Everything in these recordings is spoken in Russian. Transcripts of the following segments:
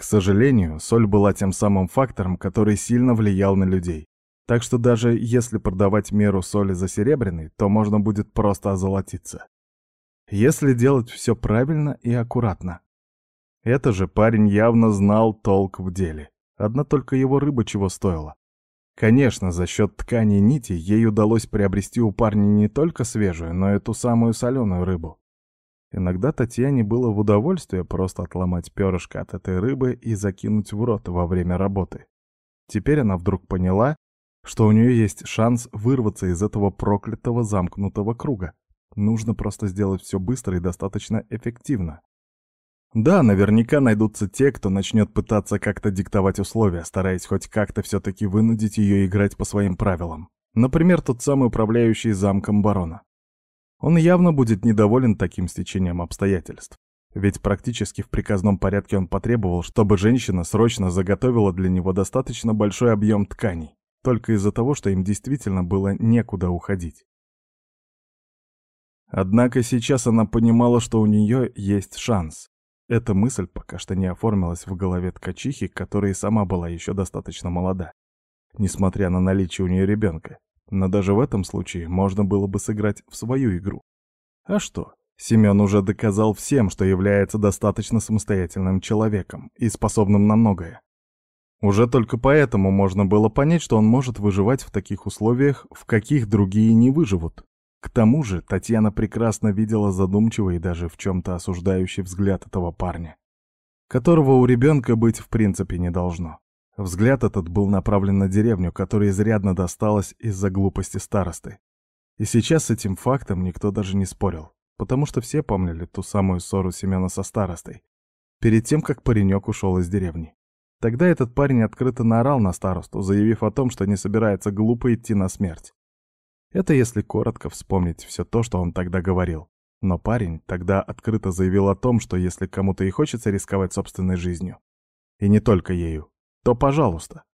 К сожалению, соль была тем самым фактором, который сильно влиял на людей. Так что даже если продавать меру соли за серебряный, то можно будет просто озолотиться. Если делать все правильно и аккуратно. Это же парень явно знал толк в деле. Одна только его рыба чего стоила. Конечно, за счет ткани нити ей удалось приобрести у парня не только свежую, но и ту самую соленую рыбу. Иногда Татьяне было в удовольствие просто отломать перышко от этой рыбы и закинуть в рот во время работы. Теперь она вдруг поняла, что у нее есть шанс вырваться из этого проклятого замкнутого круга. Нужно просто сделать все быстро и достаточно эффективно. Да, наверняка найдутся те, кто начнет пытаться как-то диктовать условия, стараясь хоть как-то все-таки вынудить ее играть по своим правилам. Например, тот самый управляющий замком барона. Он явно будет недоволен таким стечением обстоятельств. Ведь практически в приказном порядке он потребовал, чтобы женщина срочно заготовила для него достаточно большой объем тканей, только из-за того, что им действительно было некуда уходить. Однако сейчас она понимала, что у нее есть шанс. Эта мысль пока что не оформилась в голове ткачихи, которая и сама была еще достаточно молода, несмотря на наличие у нее ребенка. Но даже в этом случае можно было бы сыграть в свою игру. А что? Семен уже доказал всем, что является достаточно самостоятельным человеком и способным на многое. Уже только поэтому можно было понять, что он может выживать в таких условиях, в каких другие не выживут. К тому же Татьяна прекрасно видела задумчивый и даже в чем-то осуждающий взгляд этого парня, которого у ребенка быть в принципе не должно. Взгляд этот был направлен на деревню, которая изрядно досталась из-за глупости старосты. И сейчас с этим фактом никто даже не спорил, потому что все помнили ту самую ссору Семена со старостой, перед тем, как паренек ушел из деревни. Тогда этот парень открыто наорал на старосту, заявив о том, что не собирается глупо идти на смерть. Это если коротко вспомнить все то, что он тогда говорил. Но парень тогда открыто заявил о том, что если кому-то и хочется рисковать собственной жизнью, и не только ею, то пожалуйста.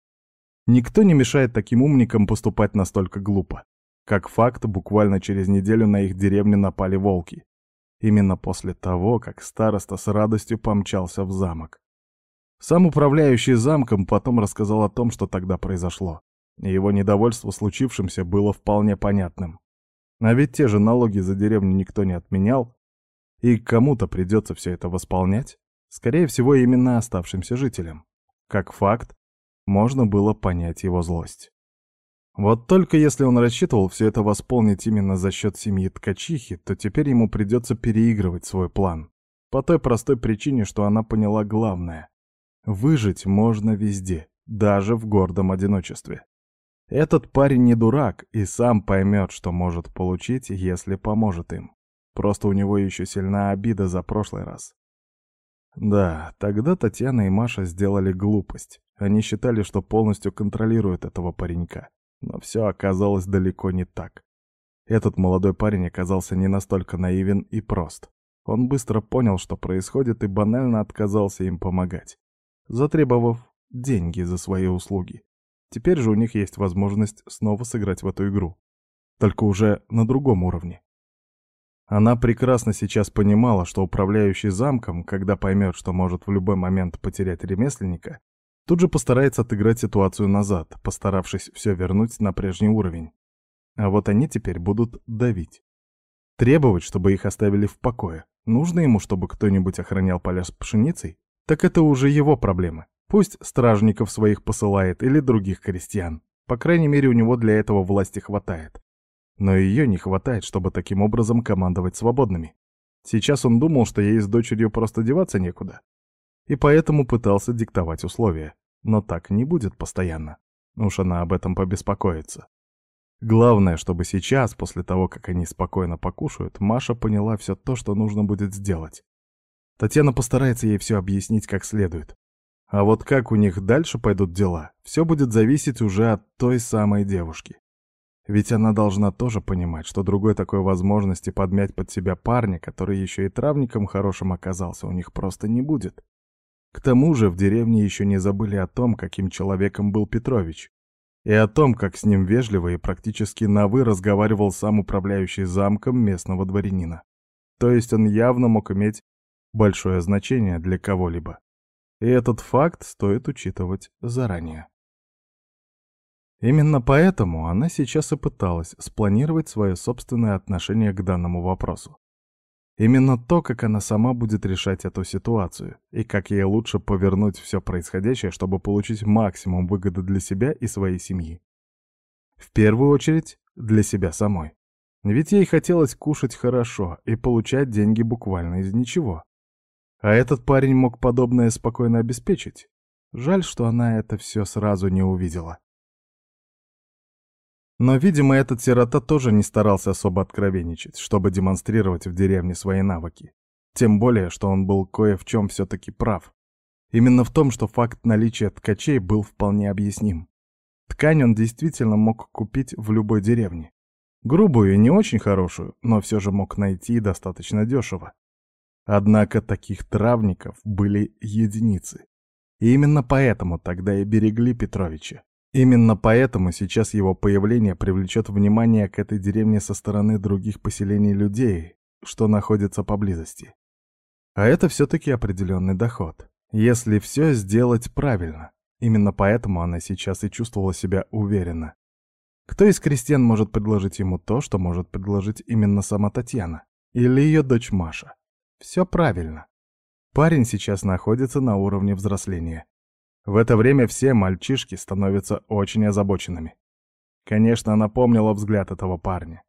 Никто не мешает таким умникам поступать настолько глупо. Как факт, буквально через неделю на их деревню напали волки. Именно после того, как староста с радостью помчался в замок. Сам управляющий замком потом рассказал о том, что тогда произошло. И его недовольство случившимся было вполне понятным. А ведь те же налоги за деревню никто не отменял, и кому-то придется все это восполнять. Скорее всего, именно оставшимся жителям. Как факт, можно было понять его злость. Вот только если он рассчитывал все это восполнить именно за счет семьи ткачихи, то теперь ему придется переигрывать свой план. По той простой причине, что она поняла главное. Выжить можно везде, даже в гордом одиночестве. Этот парень не дурак и сам поймет, что может получить, если поможет им. Просто у него еще сильна обида за прошлый раз. Да, тогда Татьяна и Маша сделали глупость. Они считали, что полностью контролируют этого паренька. Но все оказалось далеко не так. Этот молодой парень оказался не настолько наивен и прост. Он быстро понял, что происходит, и банально отказался им помогать, затребовав деньги за свои услуги. Теперь же у них есть возможность снова сыграть в эту игру. Только уже на другом уровне. Она прекрасно сейчас понимала, что управляющий замком, когда поймет, что может в любой момент потерять ремесленника, тут же постарается отыграть ситуацию назад, постаравшись все вернуть на прежний уровень. А вот они теперь будут давить. Требовать, чтобы их оставили в покое. Нужно ему, чтобы кто-нибудь охранял поля с пшеницей? Так это уже его проблемы. Пусть стражников своих посылает или других крестьян. По крайней мере, у него для этого власти хватает. Но ее не хватает, чтобы таким образом командовать свободными. Сейчас он думал, что ей с дочерью просто деваться некуда. И поэтому пытался диктовать условия. Но так не будет постоянно. Уж она об этом побеспокоится. Главное, чтобы сейчас, после того, как они спокойно покушают, Маша поняла все то, что нужно будет сделать. Татьяна постарается ей все объяснить как следует. А вот как у них дальше пойдут дела, все будет зависеть уже от той самой девушки. Ведь она должна тоже понимать, что другой такой возможности подмять под себя парня, который еще и травником хорошим оказался, у них просто не будет. К тому же в деревне еще не забыли о том, каким человеком был Петрович, и о том, как с ним вежливо и практически на «вы» разговаривал сам управляющий замком местного дворянина. То есть он явно мог иметь большое значение для кого-либо. И этот факт стоит учитывать заранее. Именно поэтому она сейчас и пыталась спланировать свое собственное отношение к данному вопросу. Именно то, как она сама будет решать эту ситуацию, и как ей лучше повернуть все происходящее, чтобы получить максимум выгоды для себя и своей семьи. В первую очередь, для себя самой. Ведь ей хотелось кушать хорошо и получать деньги буквально из ничего. А этот парень мог подобное спокойно обеспечить. Жаль, что она это все сразу не увидела. Но, видимо, этот сирота тоже не старался особо откровенничать, чтобы демонстрировать в деревне свои навыки. Тем более, что он был кое в чем все-таки прав. Именно в том, что факт наличия ткачей был вполне объясним. Ткань он действительно мог купить в любой деревне. Грубую и не очень хорошую, но все же мог найти достаточно дешево. Однако таких травников были единицы. И именно поэтому тогда и берегли Петровича. Именно поэтому сейчас его появление привлечет внимание к этой деревне со стороны других поселений людей, что находятся поблизости. А это все-таки определенный доход, если все сделать правильно. Именно поэтому она сейчас и чувствовала себя уверенно. Кто из крестьян может предложить ему то, что может предложить именно сама Татьяна? Или ее дочь Маша? Все правильно. Парень сейчас находится на уровне взросления. В это время все мальчишки становятся очень озабоченными. Конечно, она помнила взгляд этого парня.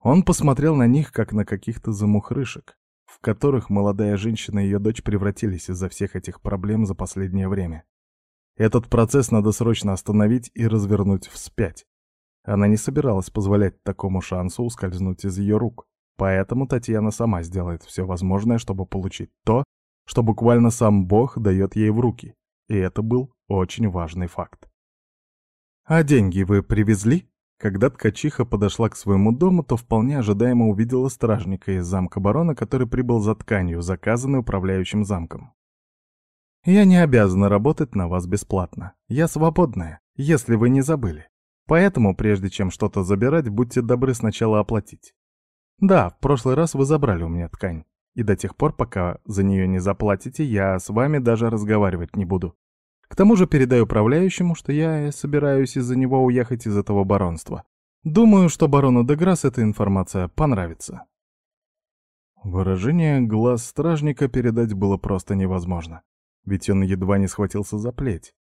Он посмотрел на них, как на каких-то замухрышек, в которых молодая женщина и ее дочь превратились из-за всех этих проблем за последнее время. Этот процесс надо срочно остановить и развернуть вспять. Она не собиралась позволять такому шансу ускользнуть из ее рук, поэтому Татьяна сама сделает все возможное, чтобы получить то, что буквально сам Бог дает ей в руки, и это был очень важный факт. «А деньги вы привезли?» Когда ткачиха подошла к своему дому, то вполне ожидаемо увидела стражника из замка барона, который прибыл за тканью, заказанной управляющим замком. «Я не обязана работать на вас бесплатно. Я свободная, если вы не забыли. Поэтому, прежде чем что-то забирать, будьте добры сначала оплатить. Да, в прошлый раз вы забрали у меня ткань. И до тех пор, пока за нее не заплатите, я с вами даже разговаривать не буду. К тому же передаю управляющему, что я собираюсь из-за него уехать из этого баронства. Думаю, что барону Деграсс эта информация понравится. Выражение глаз стражника передать было просто невозможно, ведь он едва не схватился за плеть.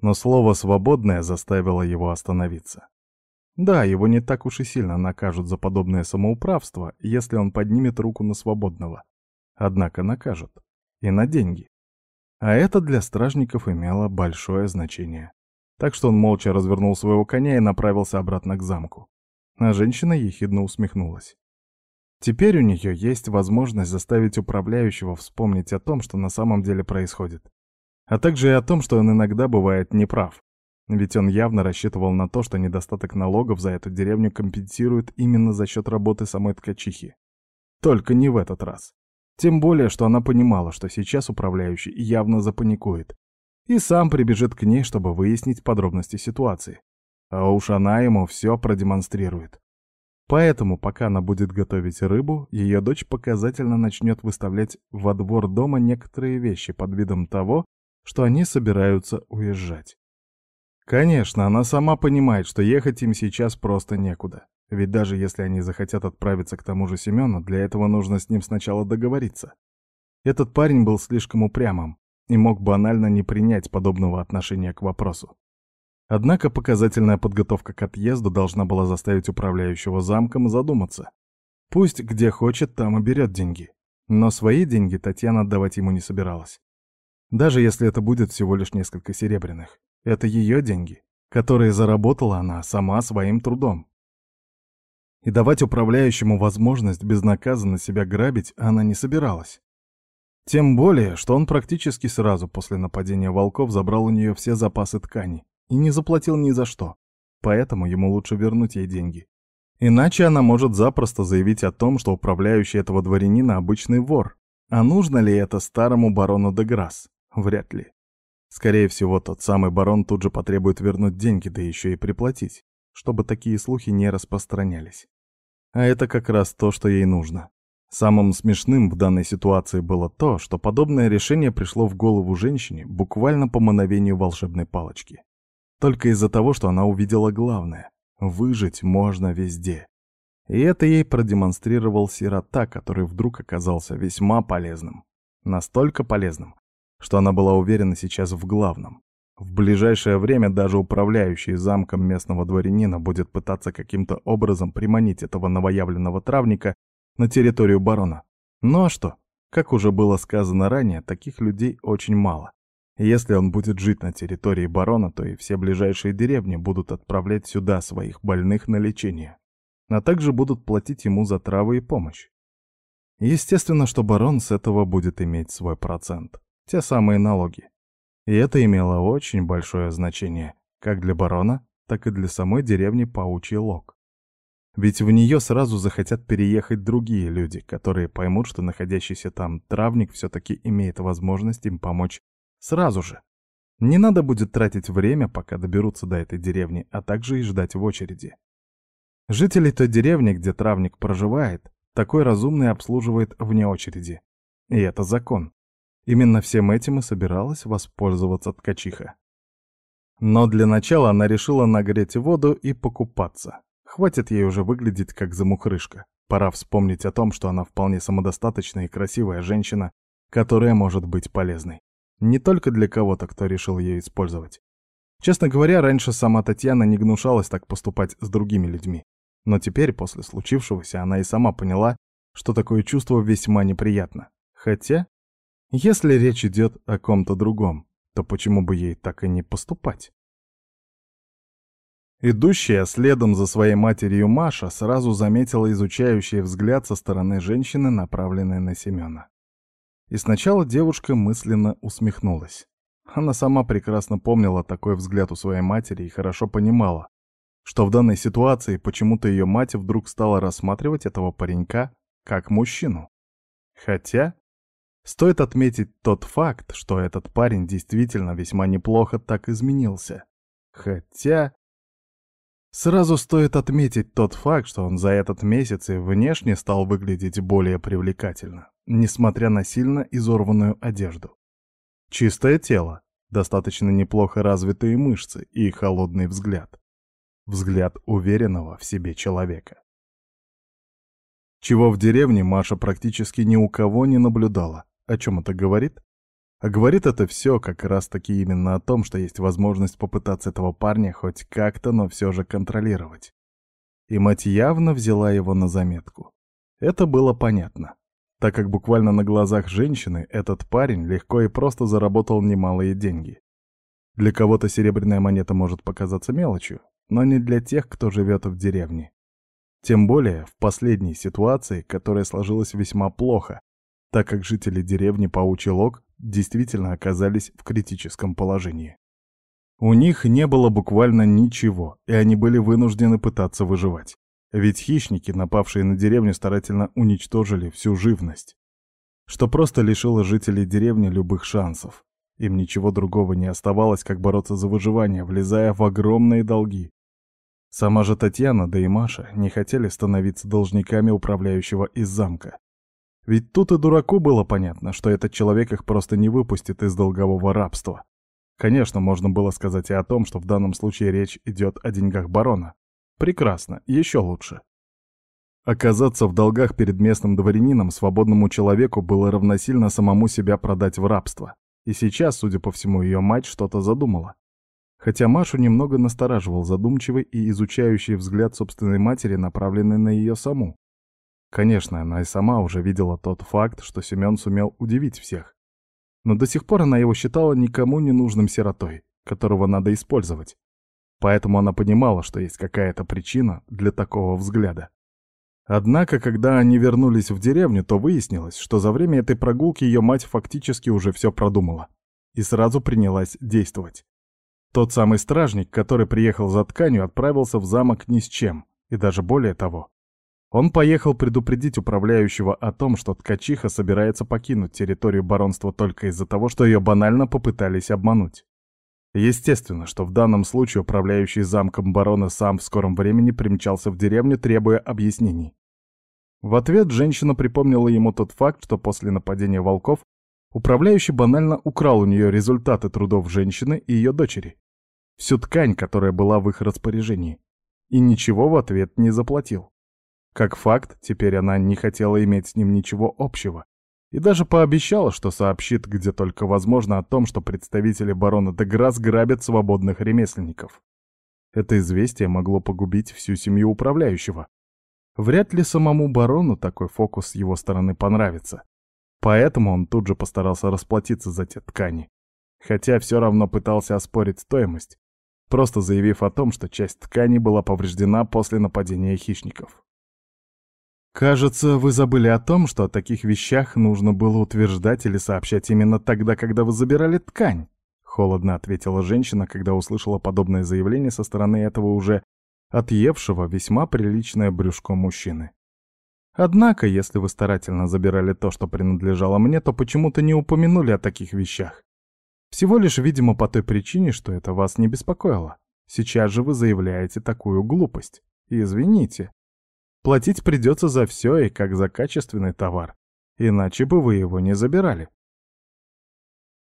Но слово «свободное» заставило его остановиться. Да, его не так уж и сильно накажут за подобное самоуправство, если он поднимет руку на свободного. Однако накажут. И на деньги. А это для стражников имело большое значение. Так что он молча развернул своего коня и направился обратно к замку. А женщина ехидно усмехнулась. Теперь у нее есть возможность заставить управляющего вспомнить о том, что на самом деле происходит. А также и о том, что он иногда бывает неправ. Ведь он явно рассчитывал на то, что недостаток налогов за эту деревню компенсирует именно за счет работы самой ткачихи. Только не в этот раз. Тем более, что она понимала, что сейчас управляющий явно запаникует. И сам прибежит к ней, чтобы выяснить подробности ситуации. А уж она ему все продемонстрирует. Поэтому, пока она будет готовить рыбу, ее дочь показательно начнет выставлять во двор дома некоторые вещи под видом того, что они собираются уезжать. Конечно, она сама понимает, что ехать им сейчас просто некуда. Ведь даже если они захотят отправиться к тому же Семену, для этого нужно с ним сначала договориться. Этот парень был слишком упрямым и мог банально не принять подобного отношения к вопросу. Однако показательная подготовка к отъезду должна была заставить управляющего замком задуматься. Пусть где хочет, там и берет деньги. Но свои деньги Татьяна отдавать ему не собиралась. Даже если это будет всего лишь несколько серебряных. Это ее деньги, которые заработала она сама своим трудом. И давать управляющему возможность безнаказанно себя грабить она не собиралась. Тем более, что он практически сразу после нападения волков забрал у нее все запасы ткани и не заплатил ни за что, поэтому ему лучше вернуть ей деньги. Иначе она может запросто заявить о том, что управляющий этого дворянина обычный вор. А нужно ли это старому барону Деграсс? Вряд ли. Скорее всего, тот самый барон тут же потребует вернуть деньги, да еще и приплатить, чтобы такие слухи не распространялись. А это как раз то, что ей нужно. Самым смешным в данной ситуации было то, что подобное решение пришло в голову женщине буквально по мановению волшебной палочки. Только из-за того, что она увидела главное — выжить можно везде. И это ей продемонстрировал сирота, который вдруг оказался весьма полезным. Настолько полезным, что она была уверена сейчас в главном. В ближайшее время даже управляющий замком местного дворянина будет пытаться каким-то образом приманить этого новоявленного травника на территорию барона. Ну а что? Как уже было сказано ранее, таких людей очень мало. Если он будет жить на территории барона, то и все ближайшие деревни будут отправлять сюда своих больных на лечение, а также будут платить ему за травы и помощь. Естественно, что барон с этого будет иметь свой процент, те самые налоги. И это имело очень большое значение, как для барона, так и для самой деревни Паучий Лог. Ведь в нее сразу захотят переехать другие люди, которые поймут, что находящийся там травник все-таки имеет возможность им помочь Сразу же. Не надо будет тратить время, пока доберутся до этой деревни, а также и ждать в очереди. Жителей той деревни, где травник проживает, такой разумный обслуживает вне очереди. И это закон. Именно всем этим и собиралась воспользоваться ткачиха. Но для начала она решила нагреть воду и покупаться. Хватит ей уже выглядеть как замухрышка. Пора вспомнить о том, что она вполне самодостаточная и красивая женщина, которая может быть полезной. Не только для кого-то, кто решил ее использовать. Честно говоря, раньше сама Татьяна не гнушалась так поступать с другими людьми. Но теперь, после случившегося, она и сама поняла, что такое чувство весьма неприятно. Хотя, если речь идет о ком-то другом, то почему бы ей так и не поступать? Идущая следом за своей матерью Маша сразу заметила изучающий взгляд со стороны женщины, направленный на Семена. И сначала девушка мысленно усмехнулась. Она сама прекрасно помнила такой взгляд у своей матери и хорошо понимала, что в данной ситуации почему-то ее мать вдруг стала рассматривать этого паренька как мужчину. Хотя, стоит отметить тот факт, что этот парень действительно весьма неплохо так изменился. Хотя... Сразу стоит отметить тот факт, что он за этот месяц и внешне стал выглядеть более привлекательно несмотря на сильно изорванную одежду. Чистое тело, достаточно неплохо развитые мышцы и холодный взгляд. Взгляд уверенного в себе человека. Чего в деревне Маша практически ни у кого не наблюдала. О чем это говорит? А говорит это все как раз-таки именно о том, что есть возможность попытаться этого парня хоть как-то, но все же контролировать. И мать явно взяла его на заметку. Это было понятно так как буквально на глазах женщины этот парень легко и просто заработал немалые деньги. Для кого-то серебряная монета может показаться мелочью, но не для тех, кто живет в деревне. Тем более в последней ситуации, которая сложилась весьма плохо, так как жители деревни Паучий Лог действительно оказались в критическом положении. У них не было буквально ничего, и они были вынуждены пытаться выживать. Ведь хищники, напавшие на деревню, старательно уничтожили всю живность, что просто лишило жителей деревни любых шансов. Им ничего другого не оставалось, как бороться за выживание, влезая в огромные долги. Сама же Татьяна, да и Маша не хотели становиться должниками управляющего из замка. Ведь тут и дураку было понятно, что этот человек их просто не выпустит из долгового рабства. Конечно, можно было сказать и о том, что в данном случае речь идет о деньгах барона. Прекрасно, еще лучше. Оказаться в долгах перед местным дворянином свободному человеку было равносильно самому себя продать в рабство. И сейчас, судя по всему, ее мать что-то задумала. Хотя Машу немного настораживал задумчивый и изучающий взгляд собственной матери, направленный на ее саму. Конечно, она и сама уже видела тот факт, что Семен сумел удивить всех. Но до сих пор она его считала никому не нужным сиротой, которого надо использовать. Поэтому она понимала, что есть какая-то причина для такого взгляда. Однако, когда они вернулись в деревню, то выяснилось, что за время этой прогулки ее мать фактически уже все продумала. И сразу принялась действовать. Тот самый стражник, который приехал за тканью, отправился в замок ни с чем, и даже более того. Он поехал предупредить управляющего о том, что ткачиха собирается покинуть территорию баронства только из-за того, что ее банально попытались обмануть. Естественно, что в данном случае управляющий замком барона сам в скором времени примчался в деревню, требуя объяснений. В ответ женщина припомнила ему тот факт, что после нападения волков управляющий банально украл у нее результаты трудов женщины и ее дочери. Всю ткань, которая была в их распоряжении. И ничего в ответ не заплатил. Как факт, теперь она не хотела иметь с ним ничего общего. И даже пообещала, что сообщит, где только возможно, о том, что представители барона Деграсс грабят свободных ремесленников. Это известие могло погубить всю семью управляющего. Вряд ли самому барону такой фокус с его стороны понравится. Поэтому он тут же постарался расплатиться за те ткани. Хотя все равно пытался оспорить стоимость, просто заявив о том, что часть ткани была повреждена после нападения хищников. «Кажется, вы забыли о том, что о таких вещах нужно было утверждать или сообщать именно тогда, когда вы забирали ткань», — холодно ответила женщина, когда услышала подобное заявление со стороны этого уже отъевшего весьма приличное брюшко мужчины. «Однако, если вы старательно забирали то, что принадлежало мне, то почему-то не упомянули о таких вещах. Всего лишь, видимо, по той причине, что это вас не беспокоило. Сейчас же вы заявляете такую глупость. Извините, Платить придется за все и как за качественный товар, иначе бы вы его не забирали.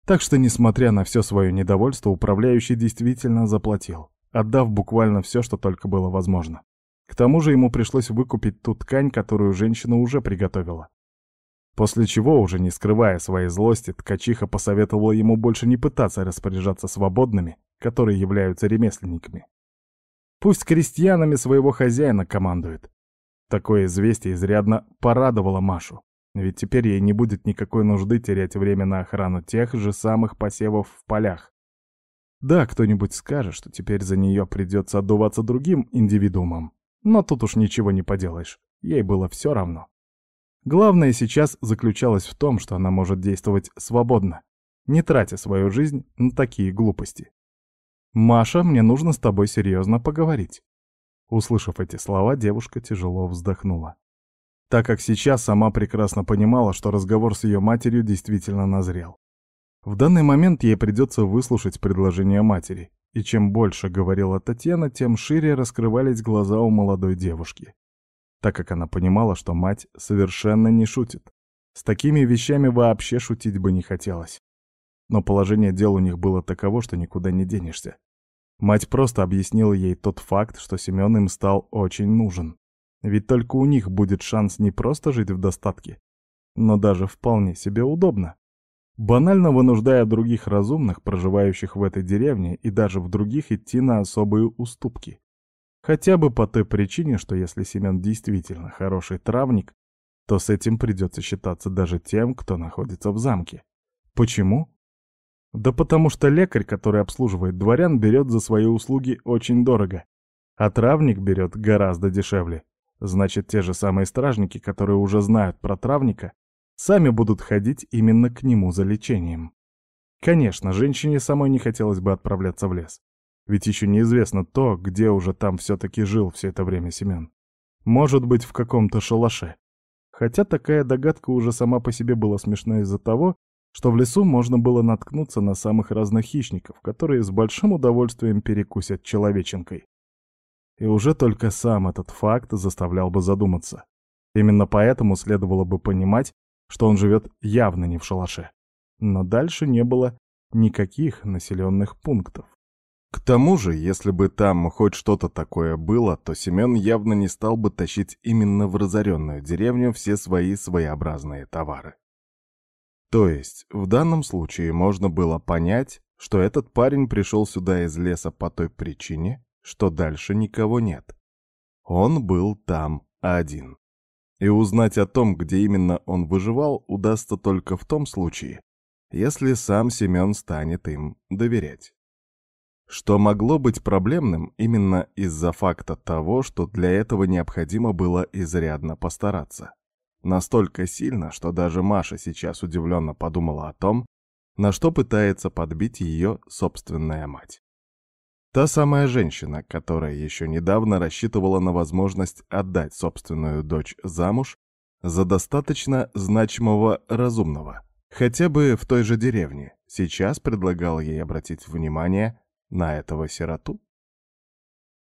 Так что, несмотря на все свое недовольство, управляющий действительно заплатил, отдав буквально все, что только было возможно. К тому же ему пришлось выкупить ту ткань, которую женщина уже приготовила. После чего, уже не скрывая своей злости, ткачиха посоветовала ему больше не пытаться распоряжаться свободными, которые являются ремесленниками. Пусть крестьянами своего хозяина командует, Такое известие изрядно порадовало Машу, ведь теперь ей не будет никакой нужды терять время на охрану тех же самых посевов в полях. Да, кто-нибудь скажет, что теперь за нее придется отдуваться другим индивидуумом, но тут уж ничего не поделаешь, ей было все равно. Главное сейчас заключалось в том, что она может действовать свободно, не тратя свою жизнь на такие глупости. «Маша, мне нужно с тобой серьезно поговорить». Услышав эти слова, девушка тяжело вздохнула. Так как сейчас сама прекрасно понимала, что разговор с ее матерью действительно назрел. В данный момент ей придется выслушать предложение матери, и чем больше говорила Татьяна, тем шире раскрывались глаза у молодой девушки. Так как она понимала, что мать совершенно не шутит. С такими вещами вообще шутить бы не хотелось. Но положение дел у них было таково, что никуда не денешься. Мать просто объяснила ей тот факт, что Семен им стал очень нужен. Ведь только у них будет шанс не просто жить в достатке, но даже вполне себе удобно. Банально вынуждая других разумных, проживающих в этой деревне, и даже в других идти на особые уступки. Хотя бы по той причине, что если Семен действительно хороший травник, то с этим придется считаться даже тем, кто находится в замке. Почему? Да потому что лекарь, который обслуживает дворян, берет за свои услуги очень дорого, а травник берет гораздо дешевле. Значит, те же самые стражники, которые уже знают про травника, сами будут ходить именно к нему за лечением. Конечно, женщине самой не хотелось бы отправляться в лес. Ведь еще неизвестно то, где уже там все-таки жил все это время Семен. Может быть, в каком-то шалаше. Хотя такая догадка уже сама по себе была смешна из-за того, что в лесу можно было наткнуться на самых разных хищников, которые с большим удовольствием перекусят человеченкой. И уже только сам этот факт заставлял бы задуматься. Именно поэтому следовало бы понимать, что он живет явно не в шалаше. Но дальше не было никаких населенных пунктов. К тому же, если бы там хоть что-то такое было, то Семен явно не стал бы тащить именно в разоренную деревню все свои своеобразные товары. То есть, в данном случае можно было понять, что этот парень пришел сюда из леса по той причине, что дальше никого нет. Он был там один. И узнать о том, где именно он выживал, удастся только в том случае, если сам Семен станет им доверять. Что могло быть проблемным именно из-за факта того, что для этого необходимо было изрядно постараться. Настолько сильно, что даже Маша сейчас удивленно подумала о том, на что пытается подбить ее собственная мать. Та самая женщина, которая еще недавно рассчитывала на возможность отдать собственную дочь замуж за достаточно значимого разумного, хотя бы в той же деревне, сейчас предлагал ей обратить внимание на этого сироту.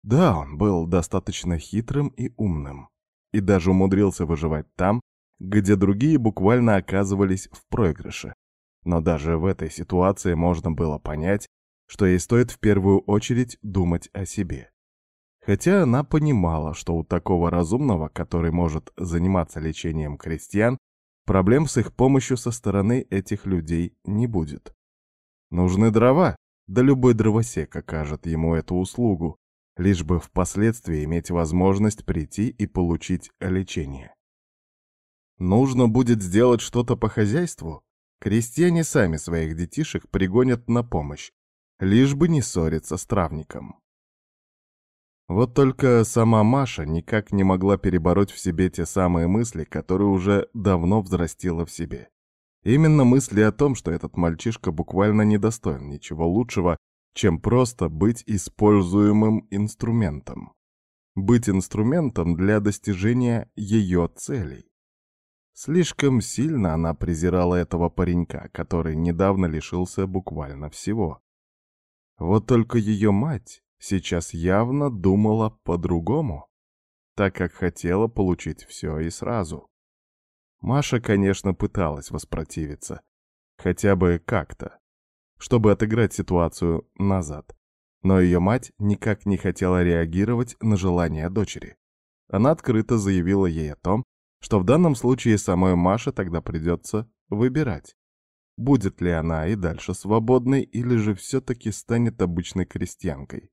Да, он был достаточно хитрым и умным, и даже умудрился выживать там, где другие буквально оказывались в проигрыше. Но даже в этой ситуации можно было понять, что ей стоит в первую очередь думать о себе. Хотя она понимала, что у такого разумного, который может заниматься лечением крестьян, проблем с их помощью со стороны этих людей не будет. Нужны дрова, да любой дровосек окажет ему эту услугу, лишь бы впоследствии иметь возможность прийти и получить лечение. Нужно будет сделать что-то по хозяйству, крестьяне сами своих детишек пригонят на помощь, лишь бы не ссориться с травником. Вот только сама Маша никак не могла перебороть в себе те самые мысли, которые уже давно взрастила в себе. Именно мысли о том, что этот мальчишка буквально недостоин ничего лучшего, чем просто быть используемым инструментом. Быть инструментом для достижения ее целей. Слишком сильно она презирала этого паренька, который недавно лишился буквально всего. Вот только ее мать сейчас явно думала по-другому, так как хотела получить все и сразу. Маша, конечно, пыталась воспротивиться, хотя бы как-то, чтобы отыграть ситуацию назад. Но ее мать никак не хотела реагировать на желание дочери. Она открыто заявила ей о том, что в данном случае самой Маше тогда придется выбирать. Будет ли она и дальше свободной, или же все-таки станет обычной крестьянкой.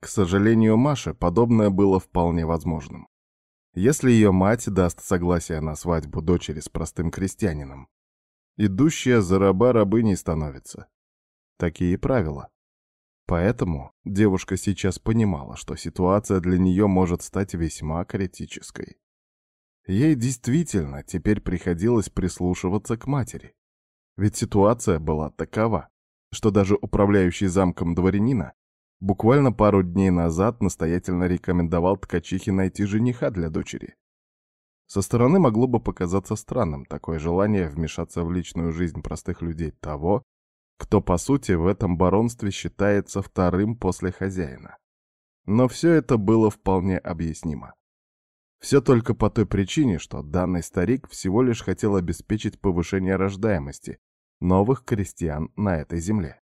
К сожалению, Маше подобное было вполне возможным. Если ее мать даст согласие на свадьбу дочери с простым крестьянином, идущая за раба рабыней становится. Такие правила. Поэтому девушка сейчас понимала, что ситуация для нее может стать весьма критической. Ей действительно теперь приходилось прислушиваться к матери. Ведь ситуация была такова, что даже управляющий замком дворянина буквально пару дней назад настоятельно рекомендовал ткачихе найти жениха для дочери. Со стороны могло бы показаться странным такое желание вмешаться в личную жизнь простых людей того, кто, по сути, в этом баронстве считается вторым после хозяина. Но все это было вполне объяснимо. Все только по той причине, что данный старик всего лишь хотел обеспечить повышение рождаемости новых крестьян на этой земле.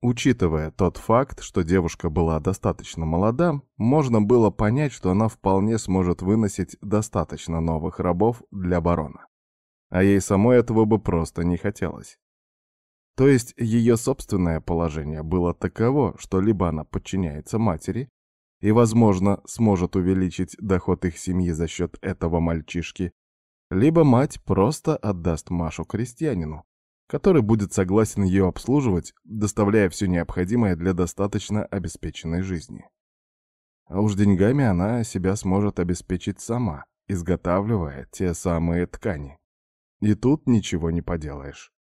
Учитывая тот факт, что девушка была достаточно молода, можно было понять, что она вполне сможет выносить достаточно новых рабов для барона. А ей самой этого бы просто не хотелось. То есть ее собственное положение было таково, что либо она подчиняется матери и, возможно, сможет увеличить доход их семьи за счет этого мальчишки, либо мать просто отдаст Машу крестьянину, который будет согласен ее обслуживать, доставляя все необходимое для достаточно обеспеченной жизни. А уж деньгами она себя сможет обеспечить сама, изготавливая те самые ткани. И тут ничего не поделаешь.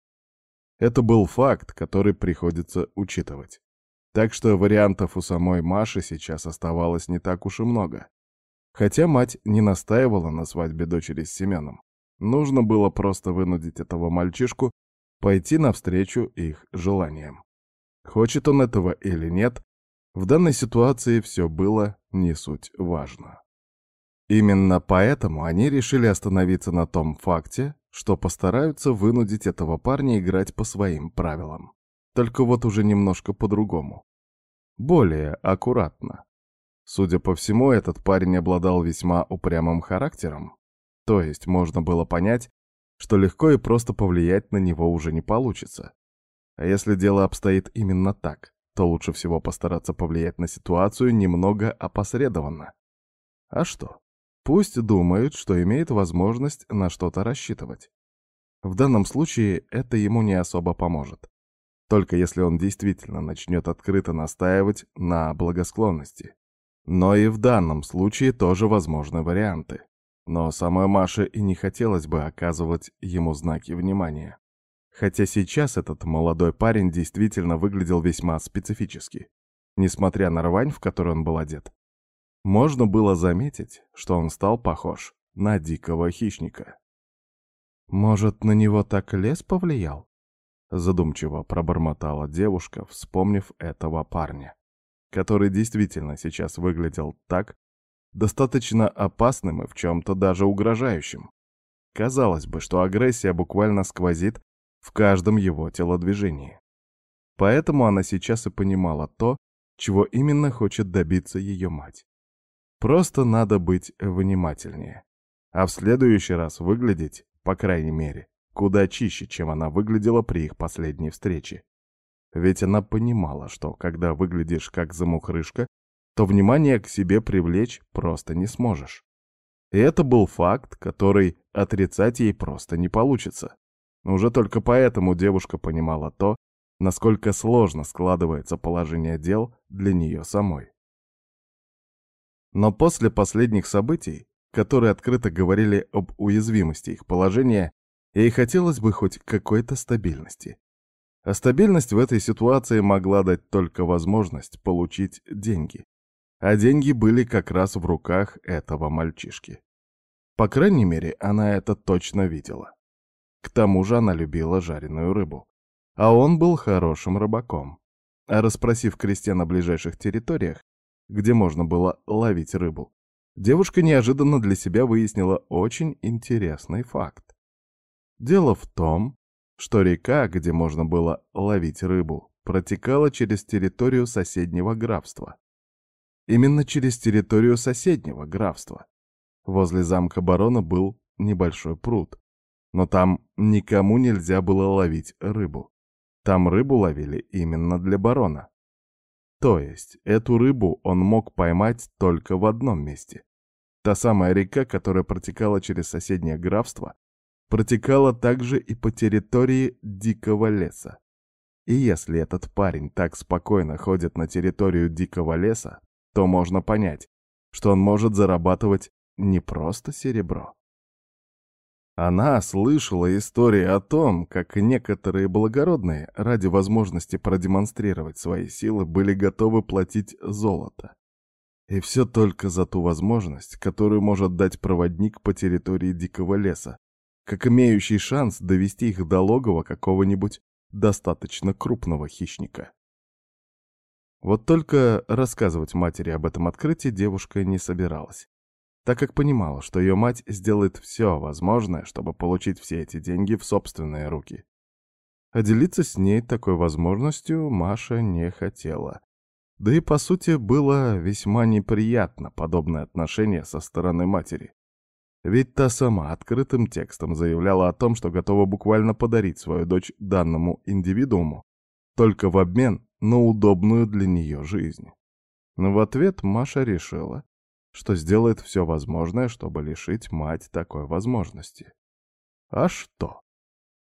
Это был факт, который приходится учитывать. Так что вариантов у самой Маши сейчас оставалось не так уж и много. Хотя мать не настаивала на свадьбе дочери с Семеном. Нужно было просто вынудить этого мальчишку пойти навстречу их желаниям. Хочет он этого или нет, в данной ситуации все было не суть важно. Именно поэтому они решили остановиться на том факте, что постараются вынудить этого парня играть по своим правилам. Только вот уже немножко по-другому. Более аккуратно. Судя по всему, этот парень обладал весьма упрямым характером. То есть можно было понять, что легко и просто повлиять на него уже не получится. А если дело обстоит именно так, то лучше всего постараться повлиять на ситуацию немного опосредованно. А что? Пусть думает, что имеет возможность на что-то рассчитывать. В данном случае это ему не особо поможет. Только если он действительно начнет открыто настаивать на благосклонности. Но и в данном случае тоже возможны варианты. Но самой Маше и не хотелось бы оказывать ему знаки внимания. Хотя сейчас этот молодой парень действительно выглядел весьма специфически, несмотря на рвань, в которой он был одет. Можно было заметить, что он стал похож на дикого хищника. «Может, на него так лес повлиял?» Задумчиво пробормотала девушка, вспомнив этого парня, который действительно сейчас выглядел так, достаточно опасным и в чем-то даже угрожающим. Казалось бы, что агрессия буквально сквозит в каждом его телодвижении. Поэтому она сейчас и понимала то, чего именно хочет добиться ее мать. Просто надо быть внимательнее. А в следующий раз выглядеть, по крайней мере, куда чище, чем она выглядела при их последней встрече. Ведь она понимала, что когда выглядишь как замухрышка, то внимание к себе привлечь просто не сможешь. И это был факт, который отрицать ей просто не получится. Уже только поэтому девушка понимала то, насколько сложно складывается положение дел для нее самой. Но после последних событий, которые открыто говорили об уязвимости их положения, ей хотелось бы хоть какой-то стабильности. А стабильность в этой ситуации могла дать только возможность получить деньги. А деньги были как раз в руках этого мальчишки. По крайней мере, она это точно видела. К тому же она любила жареную рыбу. А он был хорошим рыбаком. А расспросив крестьян на ближайших территориях, где можно было ловить рыбу, девушка неожиданно для себя выяснила очень интересный факт. Дело в том, что река, где можно было ловить рыбу, протекала через территорию соседнего графства. Именно через территорию соседнего графства. Возле замка барона был небольшой пруд, но там никому нельзя было ловить рыбу. Там рыбу ловили именно для барона. То есть эту рыбу он мог поймать только в одном месте. Та самая река, которая протекала через соседнее графство, протекала также и по территории дикого леса. И если этот парень так спокойно ходит на территорию дикого леса, то можно понять, что он может зарабатывать не просто серебро, она слышала истории о том, как некоторые благородные ради возможности продемонстрировать свои силы были готовы платить золото. И все только за ту возможность, которую может дать проводник по территории дикого леса, как имеющий шанс довести их до логова какого-нибудь достаточно крупного хищника. Вот только рассказывать матери об этом открытии девушка не собиралась так как понимала, что ее мать сделает все возможное, чтобы получить все эти деньги в собственные руки. А делиться с ней такой возможностью Маша не хотела. Да и, по сути, было весьма неприятно подобное отношение со стороны матери. Ведь та сама открытым текстом заявляла о том, что готова буквально подарить свою дочь данному индивидууму, только в обмен на удобную для нее жизнь. Но в ответ Маша решила, что сделает все возможное, чтобы лишить мать такой возможности. А что?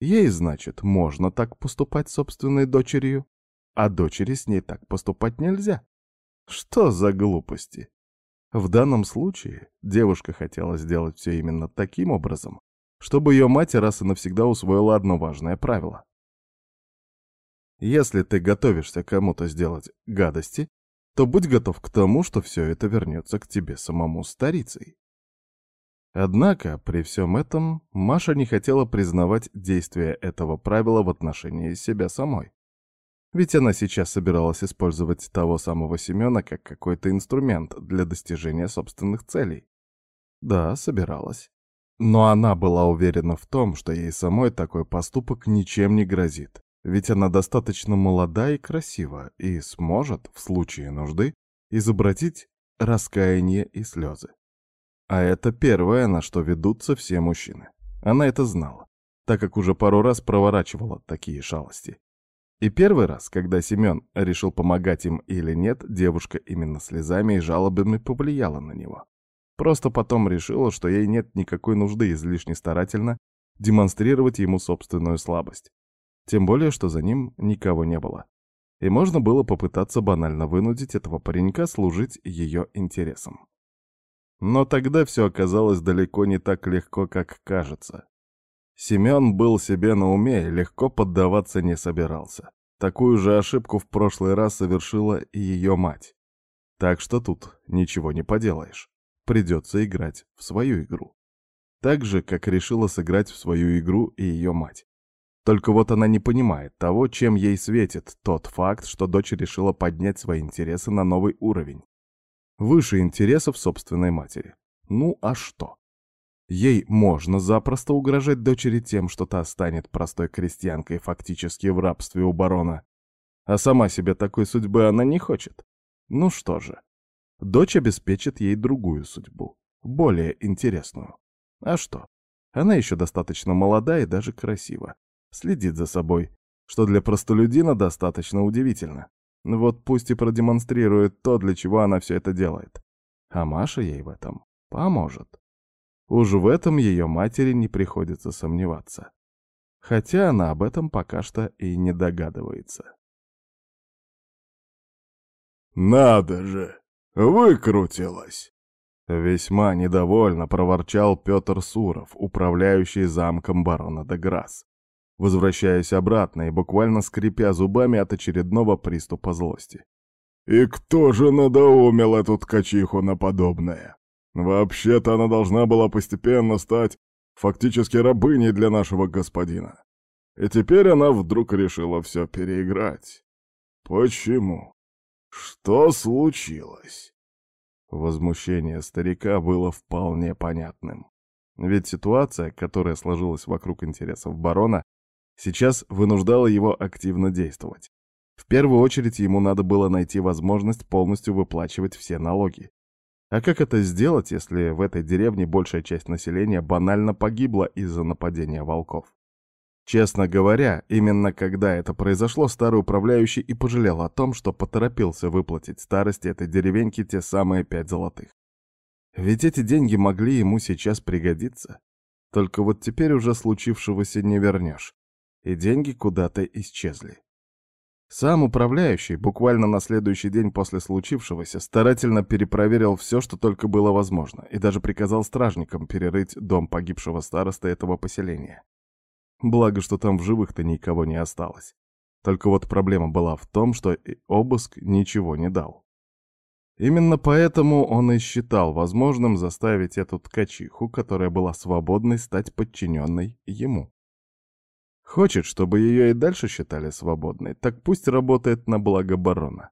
Ей, значит, можно так поступать собственной дочерью, а дочери с ней так поступать нельзя. Что за глупости? В данном случае девушка хотела сделать все именно таким образом, чтобы ее мать раз и навсегда усвоила одно важное правило. Если ты готовишься кому-то сделать гадости, то будь готов к тому, что все это вернется к тебе самому старицей. Однако, при всем этом, Маша не хотела признавать действие этого правила в отношении себя самой. Ведь она сейчас собиралась использовать того самого Семена как какой-то инструмент для достижения собственных целей. Да, собиралась. Но она была уверена в том, что ей самой такой поступок ничем не грозит. Ведь она достаточно молода и красива и сможет, в случае нужды, изобразить раскаяние и слезы. А это первое, на что ведутся все мужчины. Она это знала, так как уже пару раз проворачивала такие шалости. И первый раз, когда Семен решил помогать им или нет, девушка именно слезами и жалобами повлияла на него. Просто потом решила, что ей нет никакой нужды излишне старательно демонстрировать ему собственную слабость. Тем более, что за ним никого не было. И можно было попытаться банально вынудить этого паренька служить ее интересам. Но тогда все оказалось далеко не так легко, как кажется. Семен был себе на уме и легко поддаваться не собирался. Такую же ошибку в прошлый раз совершила и ее мать. Так что тут ничего не поделаешь. Придется играть в свою игру. Так же, как решила сыграть в свою игру и ее мать. Только вот она не понимает того, чем ей светит тот факт, что дочь решила поднять свои интересы на новый уровень. выше интересов собственной матери. Ну а что? Ей можно запросто угрожать дочери тем, что та станет простой крестьянкой фактически в рабстве у барона. А сама себе такой судьбы она не хочет. Ну что же, дочь обеспечит ей другую судьбу, более интересную. А что? Она еще достаточно молода и даже красива. Следит за собой, что для простолюдина достаточно удивительно. Вот пусть и продемонстрирует то, для чего она все это делает. А Маша ей в этом поможет. Уж в этом ее матери не приходится сомневаться. Хотя она об этом пока что и не догадывается. «Надо же! Выкрутилась!» Весьма недовольно проворчал Петр Суров, управляющий замком барона де Грасс, возвращаясь обратно и буквально скрипя зубами от очередного приступа злости. «И кто же надоумил эту ткачиху на подобное?» Вообще-то она должна была постепенно стать фактически рабыней для нашего господина. И теперь она вдруг решила все переиграть. Почему? Что случилось? Возмущение старика было вполне понятным. Ведь ситуация, которая сложилась вокруг интересов барона, сейчас вынуждала его активно действовать. В первую очередь ему надо было найти возможность полностью выплачивать все налоги. А как это сделать, если в этой деревне большая часть населения банально погибла из-за нападения волков? Честно говоря, именно когда это произошло, старый управляющий и пожалел о том, что поторопился выплатить старости этой деревеньки те самые пять золотых. Ведь эти деньги могли ему сейчас пригодиться. Только вот теперь уже случившегося не вернешь. И деньги куда-то исчезли. Сам управляющий буквально на следующий день после случившегося старательно перепроверил все, что только было возможно, и даже приказал стражникам перерыть дом погибшего староста этого поселения. Благо, что там в живых-то никого не осталось. Только вот проблема была в том, что и обыск ничего не дал. Именно поэтому он и считал возможным заставить эту ткачиху, которая была свободной, стать подчиненной ему. Хочет, чтобы ее и дальше считали свободной, так пусть работает на благо барона.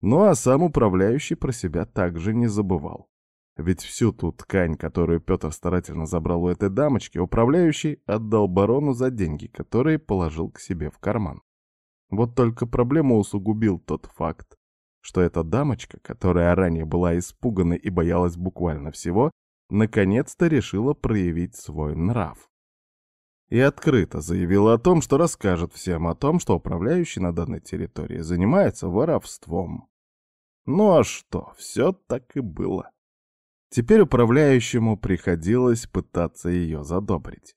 Ну а сам управляющий про себя также не забывал. Ведь всю ту ткань, которую Петр старательно забрал у этой дамочки, управляющий отдал барону за деньги, которые положил к себе в карман. Вот только проблему усугубил тот факт, что эта дамочка, которая ранее была испугана и боялась буквально всего, наконец-то решила проявить свой нрав и открыто заявила о том, что расскажет всем о том, что управляющий на данной территории занимается воровством. Ну а что, все так и было. Теперь управляющему приходилось пытаться ее задобрить.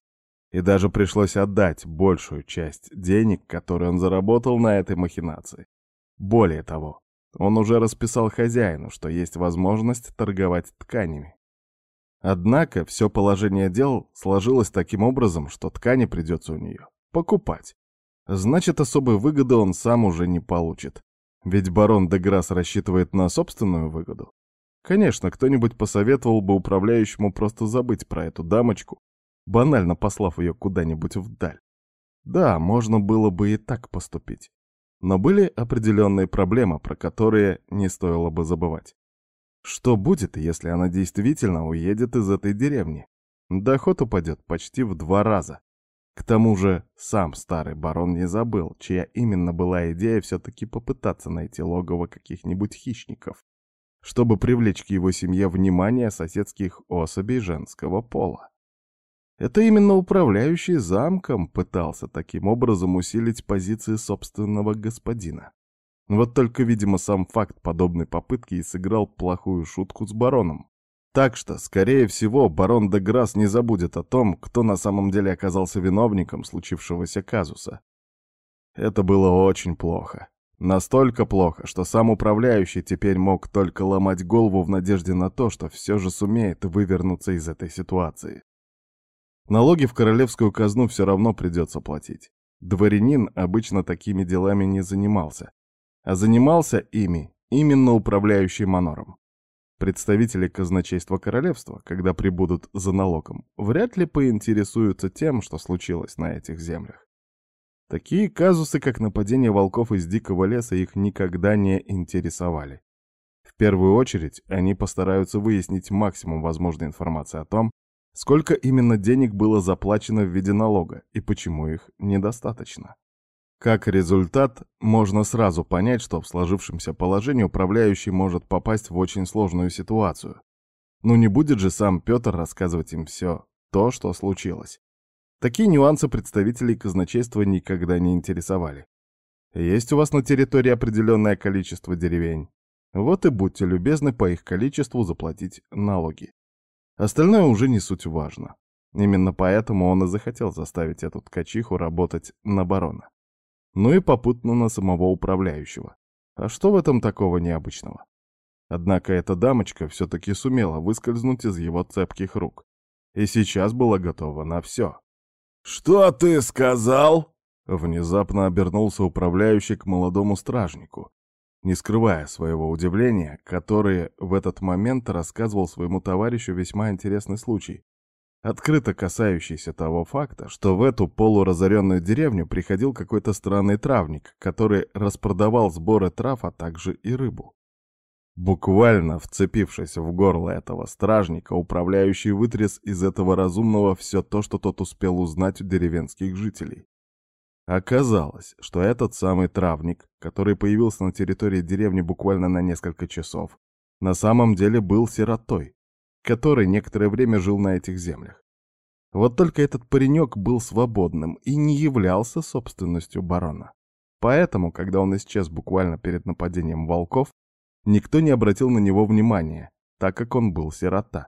И даже пришлось отдать большую часть денег, которые он заработал на этой махинации. Более того, он уже расписал хозяину, что есть возможность торговать тканями. Однако все положение дел сложилось таким образом, что ткани придется у нее покупать. Значит, особой выгоды он сам уже не получит. Ведь барон Деграсс рассчитывает на собственную выгоду. Конечно, кто-нибудь посоветовал бы управляющему просто забыть про эту дамочку, банально послав ее куда-нибудь вдаль. Да, можно было бы и так поступить. Но были определенные проблемы, про которые не стоило бы забывать. Что будет, если она действительно уедет из этой деревни? Доход упадет почти в два раза. К тому же сам старый барон не забыл, чья именно была идея все-таки попытаться найти логово каких-нибудь хищников, чтобы привлечь к его семье внимание соседских особей женского пола. Это именно управляющий замком пытался таким образом усилить позиции собственного господина. Вот только, видимо, сам факт подобной попытки и сыграл плохую шутку с бароном. Так что, скорее всего, барон де Грасс не забудет о том, кто на самом деле оказался виновником случившегося казуса. Это было очень плохо. Настолько плохо, что сам управляющий теперь мог только ломать голову в надежде на то, что все же сумеет вывернуться из этой ситуации. Налоги в королевскую казну все равно придется платить. Дворянин обычно такими делами не занимался, а занимался ими именно управляющий манором. Представители казначейства королевства, когда прибудут за налогом, вряд ли поинтересуются тем, что случилось на этих землях. Такие казусы, как нападение волков из дикого леса, их никогда не интересовали. В первую очередь, они постараются выяснить максимум возможной информации о том, сколько именно денег было заплачено в виде налога и почему их недостаточно. Как результат, можно сразу понять, что в сложившемся положении управляющий может попасть в очень сложную ситуацию. Но не будет же сам Петр рассказывать им все, то, что случилось. Такие нюансы представителей казначейства никогда не интересовали. Есть у вас на территории определенное количество деревень. Вот и будьте любезны по их количеству заплатить налоги. Остальное уже не суть важно. Именно поэтому он и захотел заставить эту ткачиху работать на барона. Ну и попутно на самого управляющего. А что в этом такого необычного? Однако эта дамочка все-таки сумела выскользнуть из его цепких рук. И сейчас была готова на все. «Что ты сказал?» Внезапно обернулся управляющий к молодому стражнику, не скрывая своего удивления, который в этот момент рассказывал своему товарищу весьма интересный случай, открыто касающийся того факта, что в эту полуразоренную деревню приходил какой-то странный травник, который распродавал сборы трав, а также и рыбу. Буквально вцепившись в горло этого стражника, управляющий вытряс из этого разумного все то, что тот успел узнать у деревенских жителей. Оказалось, что этот самый травник, который появился на территории деревни буквально на несколько часов, на самом деле был сиротой, который некоторое время жил на этих землях. Вот только этот паренек был свободным и не являлся собственностью барона. Поэтому, когда он исчез буквально перед нападением волков, никто не обратил на него внимания, так как он был сирота.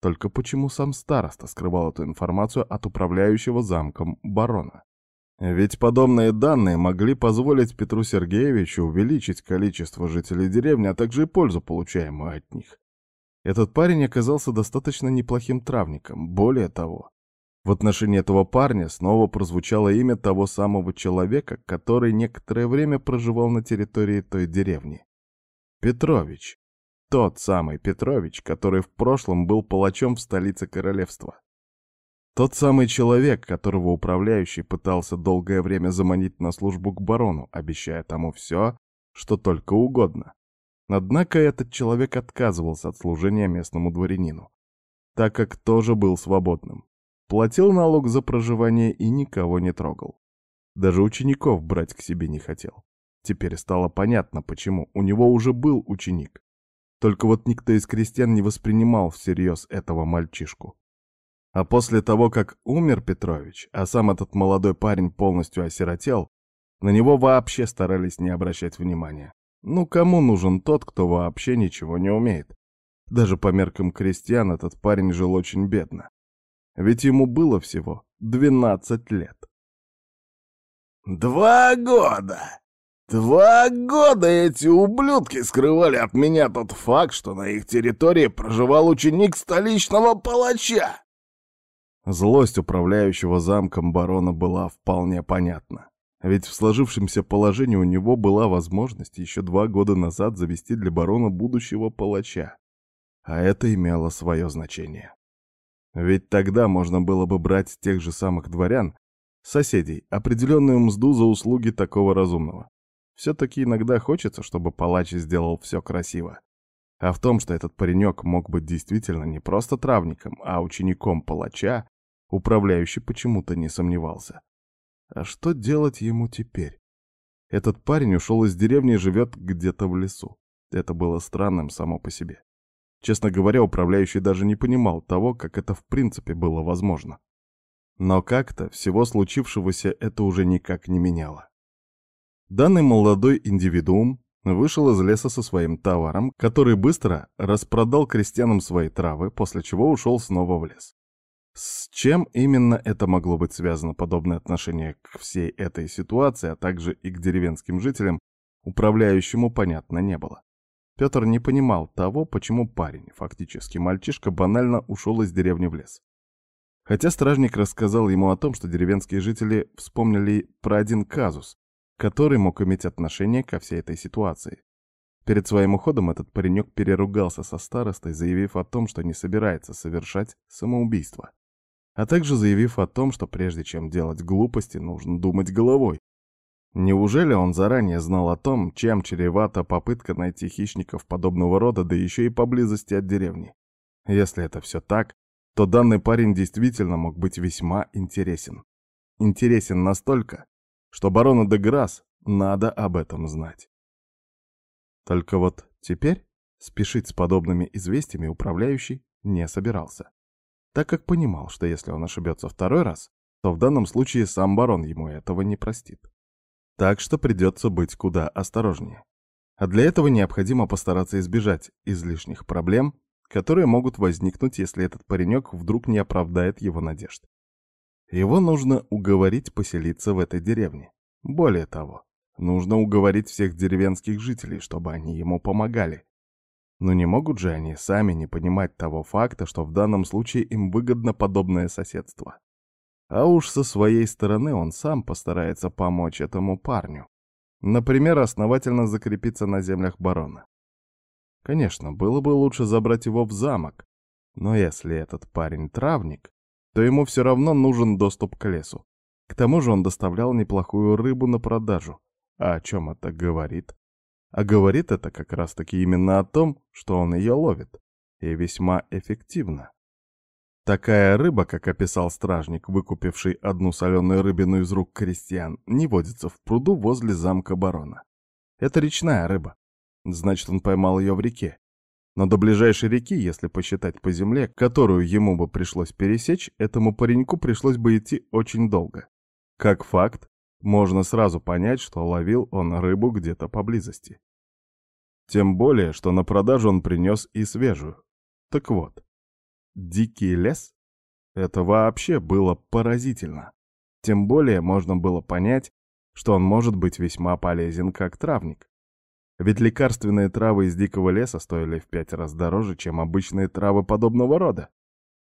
Только почему сам староста скрывал эту информацию от управляющего замком барона? Ведь подобные данные могли позволить Петру Сергеевичу увеличить количество жителей деревни, а также и пользу, получаемую от них. Этот парень оказался достаточно неплохим травником. Более того, в отношении этого парня снова прозвучало имя того самого человека, который некоторое время проживал на территории той деревни. Петрович. Тот самый Петрович, который в прошлом был палачом в столице королевства. Тот самый человек, которого управляющий пытался долгое время заманить на службу к барону, обещая тому все, что только угодно. Однако этот человек отказывался от служения местному дворянину, так как тоже был свободным. Платил налог за проживание и никого не трогал. Даже учеников брать к себе не хотел. Теперь стало понятно, почему. У него уже был ученик. Только вот никто из крестьян не воспринимал всерьез этого мальчишку. А после того, как умер Петрович, а сам этот молодой парень полностью осиротел, на него вообще старались не обращать внимания. Ну, кому нужен тот, кто вообще ничего не умеет? Даже по меркам крестьян этот парень жил очень бедно. Ведь ему было всего 12 лет. «Два года! Два года эти ублюдки скрывали от меня тот факт, что на их территории проживал ученик столичного палача!» Злость управляющего замком барона была вполне понятна. Ведь в сложившемся положении у него была возможность еще два года назад завести для барона будущего палача. А это имело свое значение. Ведь тогда можно было бы брать тех же самых дворян, соседей, определенную мзду за услуги такого разумного. Все-таки иногда хочется, чтобы палач сделал все красиво. А в том, что этот паренек мог быть действительно не просто травником, а учеником палача, управляющий почему-то не сомневался. А что делать ему теперь? Этот парень ушел из деревни и живет где-то в лесу. Это было странным само по себе. Честно говоря, управляющий даже не понимал того, как это в принципе было возможно. Но как-то всего случившегося это уже никак не меняло. Данный молодой индивидуум Вышел из леса со своим товаром, который быстро распродал крестьянам свои травы, после чего ушел снова в лес. С чем именно это могло быть связано подобное отношение к всей этой ситуации, а также и к деревенским жителям, управляющему понятно не было. Петр не понимал того, почему парень, фактически мальчишка, банально ушел из деревни в лес. Хотя стражник рассказал ему о том, что деревенские жители вспомнили про один казус, который мог иметь отношение ко всей этой ситуации. Перед своим уходом этот паренек переругался со старостой, заявив о том, что не собирается совершать самоубийство. А также заявив о том, что прежде чем делать глупости, нужно думать головой. Неужели он заранее знал о том, чем чревата попытка найти хищников подобного рода, да еще и поблизости от деревни? Если это все так, то данный парень действительно мог быть весьма интересен. Интересен настолько, что барону де Грасс надо об этом знать. Только вот теперь спешить с подобными известиями управляющий не собирался, так как понимал, что если он ошибется второй раз, то в данном случае сам барон ему этого не простит. Так что придется быть куда осторожнее. А для этого необходимо постараться избежать излишних проблем, которые могут возникнуть, если этот паренек вдруг не оправдает его надежд. Его нужно уговорить поселиться в этой деревне. Более того, нужно уговорить всех деревенских жителей, чтобы они ему помогали. Но не могут же они сами не понимать того факта, что в данном случае им выгодно подобное соседство. А уж со своей стороны он сам постарается помочь этому парню. Например, основательно закрепиться на землях барона. Конечно, было бы лучше забрать его в замок, но если этот парень травник, то ему все равно нужен доступ к лесу. К тому же он доставлял неплохую рыбу на продажу. А о чем это говорит? А говорит это как раз-таки именно о том, что он ее ловит. И весьма эффективно. Такая рыба, как описал стражник, выкупивший одну соленую рыбину из рук крестьян, не водится в пруду возле замка барона. Это речная рыба. Значит, он поймал ее в реке. Но до ближайшей реки, если посчитать по земле, которую ему бы пришлось пересечь, этому пареньку пришлось бы идти очень долго. Как факт, можно сразу понять, что ловил он рыбу где-то поблизости. Тем более, что на продажу он принес и свежую. Так вот, Дикий лес? Это вообще было поразительно. Тем более можно было понять, что он может быть весьма полезен как травник. Ведь лекарственные травы из дикого леса стоили в пять раз дороже, чем обычные травы подобного рода.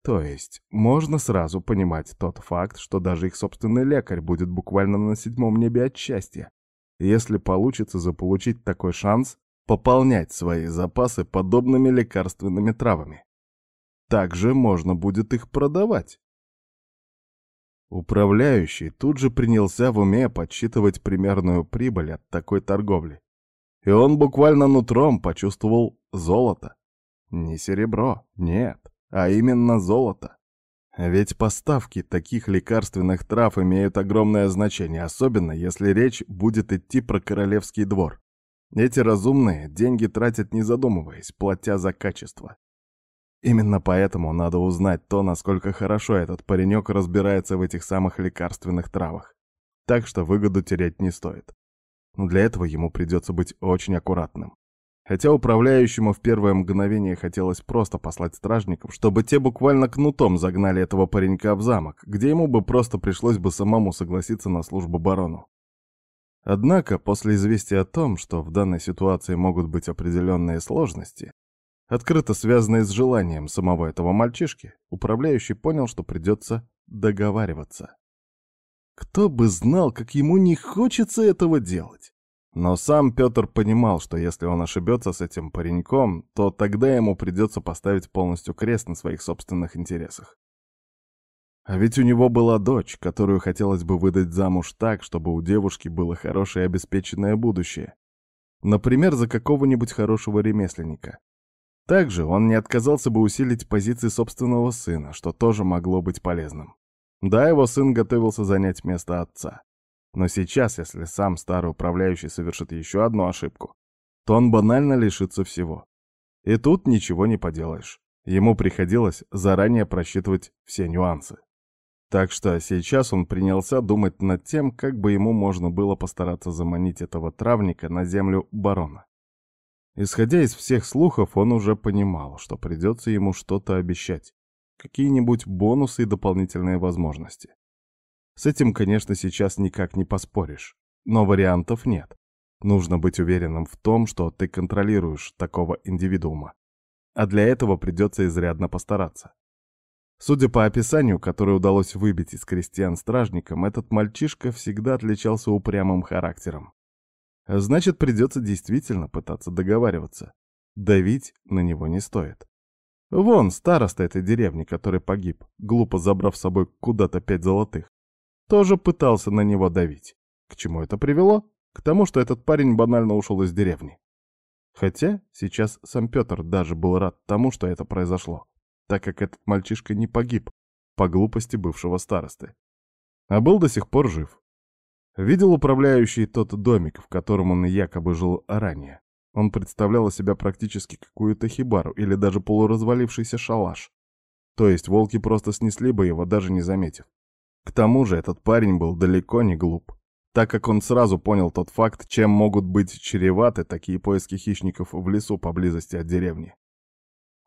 То есть можно сразу понимать тот факт, что даже их собственный лекарь будет буквально на седьмом небе от счастья, если получится заполучить такой шанс пополнять свои запасы подобными лекарственными травами. Также можно будет их продавать. Управляющий тут же принялся в уме подсчитывать примерную прибыль от такой торговли. И он буквально нутром почувствовал золото. Не серебро, нет, а именно золото. Ведь поставки таких лекарственных трав имеют огромное значение, особенно если речь будет идти про королевский двор. Эти разумные деньги тратят не задумываясь, платя за качество. Именно поэтому надо узнать то, насколько хорошо этот паренек разбирается в этих самых лекарственных травах. Так что выгоду терять не стоит. Но для этого ему придется быть очень аккуратным. Хотя управляющему в первое мгновение хотелось просто послать стражников, чтобы те буквально кнутом загнали этого паренька в замок, где ему бы просто пришлось бы самому согласиться на службу барону. Однако, после известия о том, что в данной ситуации могут быть определенные сложности, открыто связанные с желанием самого этого мальчишки, управляющий понял, что придется договариваться. Кто бы знал, как ему не хочется этого делать. Но сам Петр понимал, что если он ошибется с этим пареньком, то тогда ему придется поставить полностью крест на своих собственных интересах. А ведь у него была дочь, которую хотелось бы выдать замуж так, чтобы у девушки было хорошее обеспеченное будущее. Например, за какого-нибудь хорошего ремесленника. Также он не отказался бы усилить позиции собственного сына, что тоже могло быть полезным. Да, его сын готовился занять место отца. Но сейчас, если сам старый управляющий совершит еще одну ошибку, то он банально лишится всего. И тут ничего не поделаешь. Ему приходилось заранее просчитывать все нюансы. Так что сейчас он принялся думать над тем, как бы ему можно было постараться заманить этого травника на землю барона. Исходя из всех слухов, он уже понимал, что придется ему что-то обещать. Какие-нибудь бонусы и дополнительные возможности. С этим, конечно, сейчас никак не поспоришь. Но вариантов нет. Нужно быть уверенным в том, что ты контролируешь такого индивидуума. А для этого придется изрядно постараться. Судя по описанию, которое удалось выбить из крестьян стражникам, этот мальчишка всегда отличался упрямым характером. Значит, придется действительно пытаться договариваться. Давить на него не стоит. Вон староста этой деревни, который погиб, глупо забрав с собой куда-то пять золотых, тоже пытался на него давить. К чему это привело? К тому, что этот парень банально ушел из деревни. Хотя сейчас сам Петр даже был рад тому, что это произошло, так как этот мальчишка не погиб по глупости бывшего старосты, а был до сих пор жив. Видел управляющий тот домик, в котором он якобы жил ранее. Он представлял из себя практически какую-то хибару или даже полуразвалившийся шалаш. То есть волки просто снесли бы его, даже не заметив. К тому же этот парень был далеко не глуп, так как он сразу понял тот факт, чем могут быть чреваты такие поиски хищников в лесу поблизости от деревни.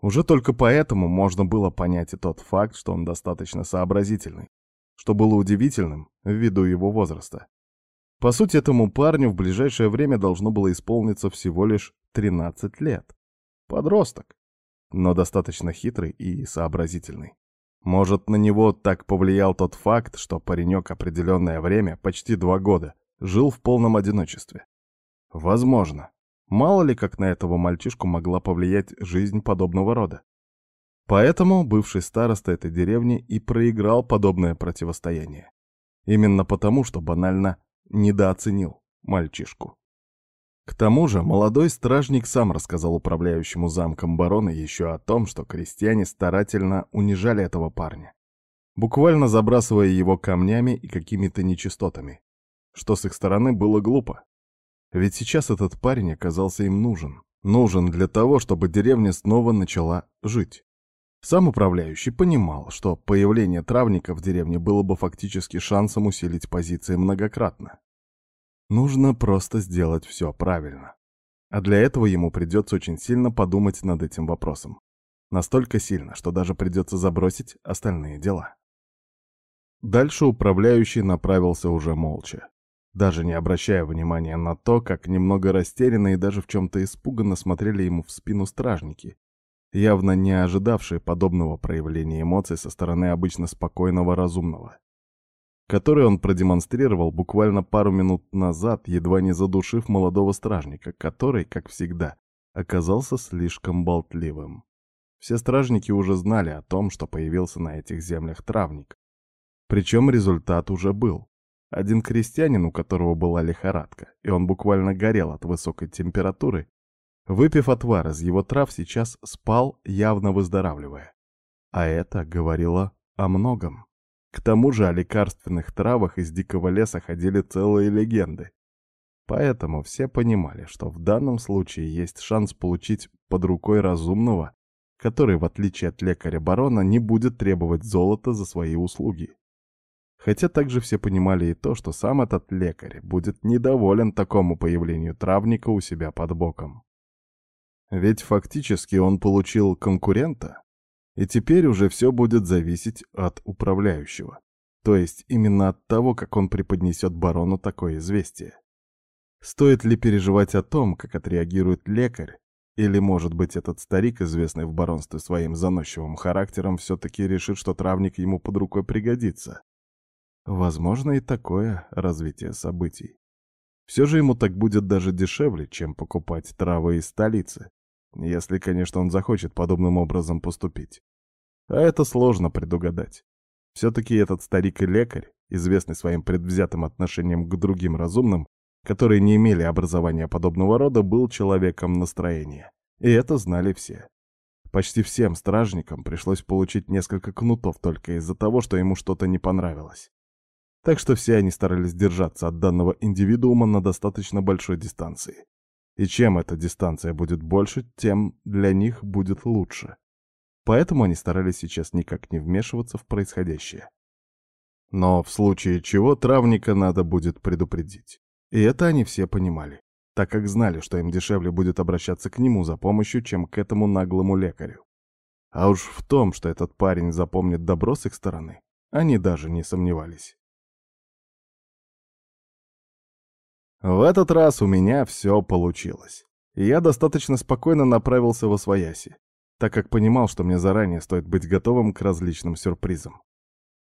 Уже только поэтому можно было понять и тот факт, что он достаточно сообразительный, что было удивительным ввиду его возраста. По сути, этому парню в ближайшее время должно было исполниться всего лишь 13 лет. Подросток, но достаточно хитрый и сообразительный. Может, на него так повлиял тот факт, что паренек определенное время, почти два года, жил в полном одиночестве. Возможно. Мало ли, как на этого мальчишку могла повлиять жизнь подобного рода. Поэтому бывший староста этой деревни и проиграл подобное противостояние. Именно потому, что банально недооценил мальчишку. К тому же молодой стражник сам рассказал управляющему замком барона еще о том, что крестьяне старательно унижали этого парня, буквально забрасывая его камнями и какими-то нечистотами, что с их стороны было глупо. Ведь сейчас этот парень оказался им нужен. Нужен для того, чтобы деревня снова начала жить. Сам управляющий понимал, что появление травника в деревне было бы фактически шансом усилить позиции многократно. Нужно просто сделать все правильно. А для этого ему придется очень сильно подумать над этим вопросом. Настолько сильно, что даже придется забросить остальные дела. Дальше управляющий направился уже молча, даже не обращая внимания на то, как немного растерянно и даже в чем-то испуганно смотрели ему в спину стражники, явно не ожидавшие подобного проявления эмоций со стороны обычно спокойного разумного который он продемонстрировал буквально пару минут назад, едва не задушив молодого стражника, который, как всегда, оказался слишком болтливым. Все стражники уже знали о том, что появился на этих землях травник. Причем результат уже был. Один крестьянин, у которого была лихорадка, и он буквально горел от высокой температуры, выпив отвар из его трав, сейчас спал, явно выздоравливая. А это говорило о многом. К тому же о лекарственных травах из дикого леса ходили целые легенды. Поэтому все понимали, что в данном случае есть шанс получить под рукой разумного, который, в отличие от лекаря-барона, не будет требовать золота за свои услуги. Хотя также все понимали и то, что сам этот лекарь будет недоволен такому появлению травника у себя под боком. Ведь фактически он получил конкурента, и теперь уже все будет зависеть от управляющего. То есть именно от того, как он преподнесет барону такое известие. Стоит ли переживать о том, как отреагирует лекарь, или, может быть, этот старик, известный в баронстве своим заносчивым характером, все-таки решит, что травник ему под рукой пригодится? Возможно и такое развитие событий. Все же ему так будет даже дешевле, чем покупать травы из столицы, если, конечно, он захочет подобным образом поступить. А это сложно предугадать. Все-таки этот старик и лекарь, известный своим предвзятым отношением к другим разумным, которые не имели образования подобного рода, был человеком настроения. И это знали все. Почти всем стражникам пришлось получить несколько кнутов только из-за того, что ему что-то не понравилось. Так что все они старались держаться от данного индивидуума на достаточно большой дистанции. И чем эта дистанция будет больше, тем для них будет лучше. Поэтому они старались сейчас никак не вмешиваться в происходящее. Но в случае чего травника надо будет предупредить. И это они все понимали, так как знали, что им дешевле будет обращаться к нему за помощью, чем к этому наглому лекарю. А уж в том, что этот парень запомнит добро с их стороны, они даже не сомневались. В этот раз у меня все получилось. И я достаточно спокойно направился во свояси, так как понимал, что мне заранее стоит быть готовым к различным сюрпризам.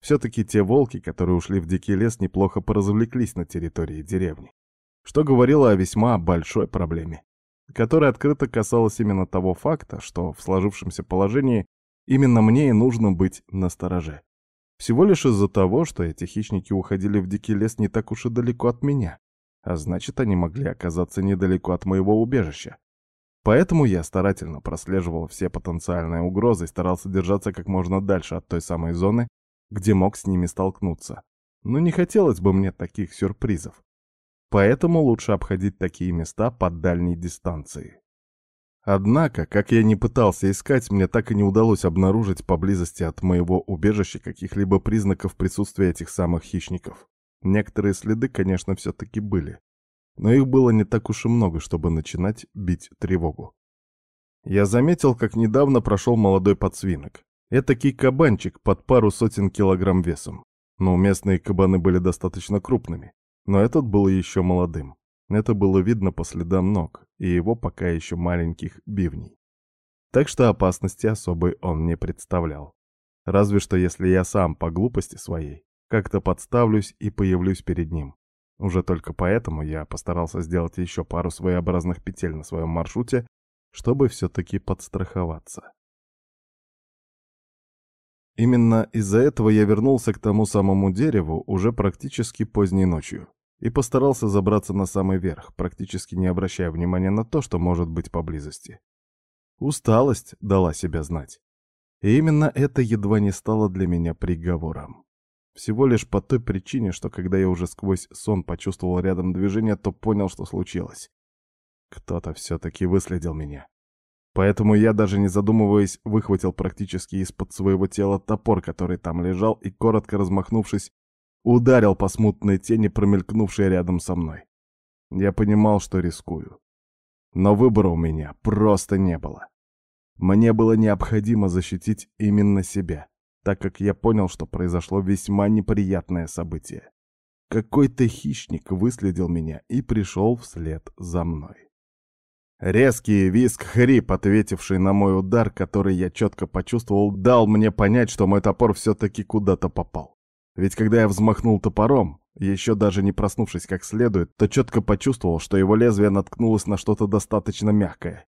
Все-таки те волки, которые ушли в дикий лес, неплохо поразвлеклись на территории деревни, что говорило о весьма большой проблеме, которая открыто касалась именно того факта, что в сложившемся положении именно мне и нужно быть настороже. Всего лишь из-за того, что эти хищники уходили в дикий лес не так уж и далеко от меня, а значит, они могли оказаться недалеко от моего убежища. Поэтому я старательно прослеживал все потенциальные угрозы и старался держаться как можно дальше от той самой зоны, где мог с ними столкнуться. Но не хотелось бы мне таких сюрпризов. Поэтому лучше обходить такие места под дальней дистанции. Однако, как я не пытался искать, мне так и не удалось обнаружить поблизости от моего убежища каких-либо признаков присутствия этих самых хищников. Некоторые следы, конечно, все-таки были. Но их было не так уж и много, чтобы начинать бить тревогу. Я заметил, как недавно прошел молодой подсвинок. Этакий кабанчик под пару сотен килограмм весом. Но местные кабаны были достаточно крупными. Но этот был еще молодым. Это было видно по следам ног и его пока еще маленьких бивней. Так что опасности особой он не представлял. Разве что если я сам по глупости своей как-то подставлюсь и появлюсь перед ним. Уже только поэтому я постарался сделать еще пару своеобразных петель на своем маршруте, чтобы все-таки подстраховаться. Именно из-за этого я вернулся к тому самому дереву уже практически поздней ночью и постарался забраться на самый верх, практически не обращая внимания на то, что может быть поблизости. Усталость дала себя знать. И именно это едва не стало для меня приговором. Всего лишь по той причине, что когда я уже сквозь сон почувствовал рядом движение, то понял, что случилось. Кто-то все-таки выследил меня. Поэтому я, даже не задумываясь, выхватил практически из-под своего тела топор, который там лежал, и, коротко размахнувшись, ударил по смутной тени, промелькнувшей рядом со мной. Я понимал, что рискую. Но выбора у меня просто не было. Мне было необходимо защитить именно себя, так как я понял, что произошло весьма неприятное событие. Какой-то хищник выследил меня и пришел вслед за мной. Резкий виск-хрип, ответивший на мой удар, который я четко почувствовал, дал мне понять, что мой топор все-таки куда-то попал. Ведь когда я взмахнул топором, еще даже не проснувшись как следует, то четко почувствовал, что его лезвие наткнулось на что-то достаточно мягкое.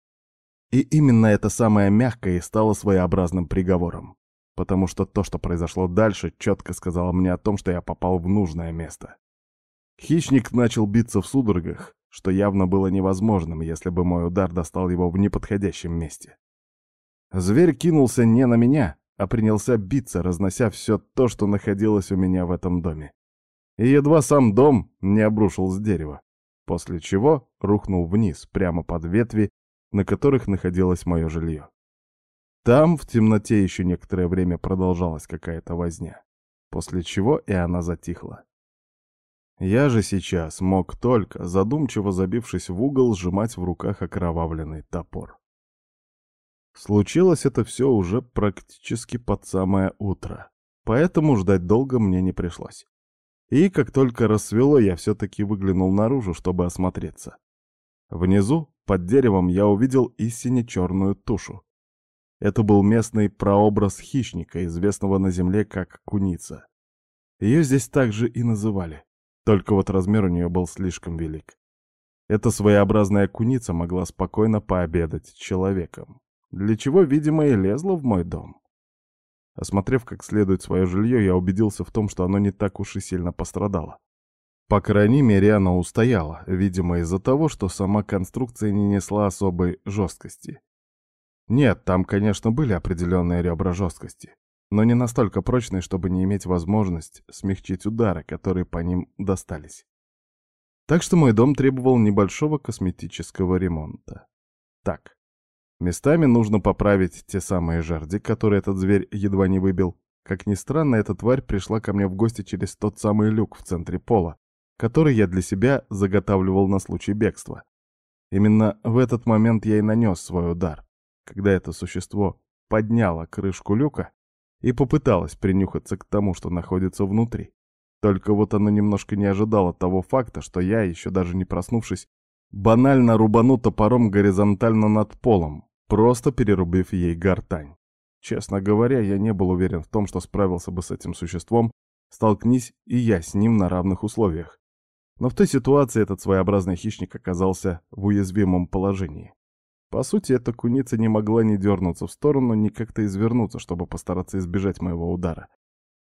И именно это самое мягкое и стало своеобразным приговором. Потому что то, что произошло дальше, четко сказало мне о том, что я попал в нужное место. Хищник начал биться в судорогах, что явно было невозможным, если бы мой удар достал его в неподходящем месте. Зверь кинулся не на меня, а принялся биться, разнося все то, что находилось у меня в этом доме. И едва сам дом не обрушил с дерева, после чего рухнул вниз, прямо под ветви, на которых находилось мое жилье. Там в темноте еще некоторое время продолжалась какая-то возня, после чего и она затихла. Я же сейчас мог только, задумчиво забившись в угол, сжимать в руках окровавленный топор. Случилось это все уже практически под самое утро, поэтому ждать долго мне не пришлось. И как только рассвело, я все-таки выглянул наружу, чтобы осмотреться. Внизу, под деревом, я увидел истине черную тушу. Это был местный прообраз хищника, известного на земле как куница. Ее здесь также и называли, только вот размер у нее был слишком велик. Эта своеобразная куница могла спокойно пообедать человеком для чего, видимо, и лезла в мой дом. Осмотрев как следует свое жилье, я убедился в том, что оно не так уж и сильно пострадало. По крайней мере, оно устояло, видимо, из-за того, что сама конструкция не несла особой жесткости. Нет, там, конечно, были определенные ребра жесткости, но не настолько прочные, чтобы не иметь возможность смягчить удары, которые по ним достались. Так что мой дом требовал небольшого косметического ремонта. Так, Местами нужно поправить те самые жерди, которые этот зверь едва не выбил. Как ни странно, эта тварь пришла ко мне в гости через тот самый люк в центре пола, который я для себя заготавливал на случай бегства. Именно в этот момент я и нанес свой удар, когда это существо подняло крышку люка и попыталось принюхаться к тому, что находится внутри. Только вот оно немножко не ожидало того факта, что я, еще даже не проснувшись, банально рубану топором горизонтально над полом, просто перерубив ей гортань. Честно говоря, я не был уверен в том, что справился бы с этим существом, столкнись и я с ним на равных условиях. Но в той ситуации этот своеобразный хищник оказался в уязвимом положении. По сути, эта куница не могла ни дернуться в сторону, ни как-то извернуться, чтобы постараться избежать моего удара.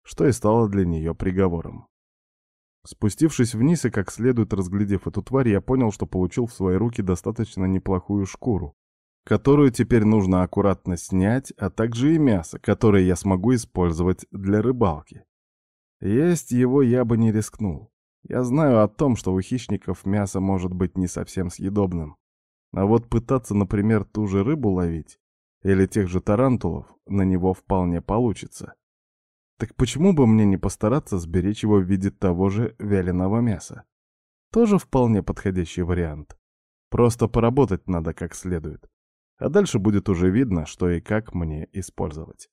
что и стало для нее приговором. Спустившись вниз и как следует разглядев эту тварь, я понял, что получил в свои руки достаточно неплохую шкуру, которую теперь нужно аккуратно снять, а также и мясо, которое я смогу использовать для рыбалки. Есть его я бы не рискнул. Я знаю о том, что у хищников мясо может быть не совсем съедобным. А вот пытаться, например, ту же рыбу ловить или тех же тарантулов на него вполне получится. Так почему бы мне не постараться сберечь его в виде того же вяленого мяса? Тоже вполне подходящий вариант. Просто поработать надо как следует. А дальше будет уже видно, что и как мне использовать.